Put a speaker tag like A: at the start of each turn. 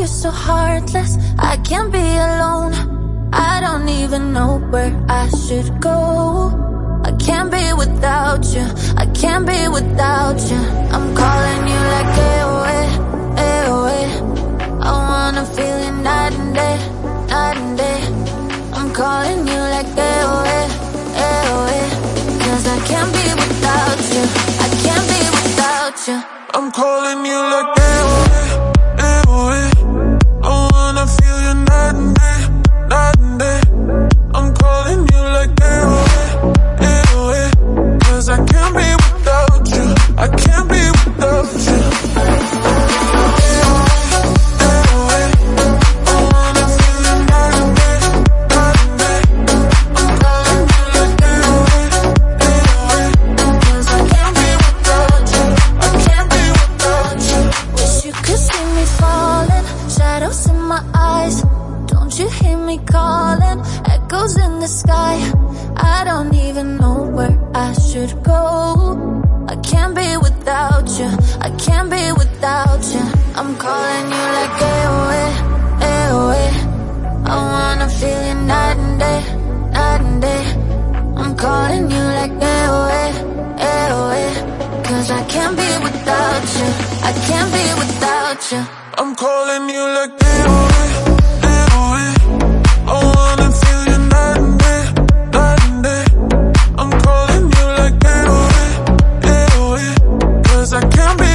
A: Are so heartless? I can't be alone. I don't even know where I should go. I can't be without you. I can't be without you. I'm calling you like AOA, AOA. I wanna feel you night and day, night and day. I'm calling you like AOA, AOA. Cause I can't be without you. I can't be without you.
B: I'm calling you like AOA. Shadows in my eyes. Don't you hear me calling? Echoes in the sky. I don't even know where I should go. I can't be without you. I can't be without you. I'm calling you like AOA, AOA. I wanna feel you night and day, night and day. I'm calling you like AOA, AOA. Cause I can't be without you. I can't be without you.
A: I'm calling you like Leroy, Leroy I wanna feel you night and day, night and day. I'm calling you like Leroy, Leroy Cause I can't be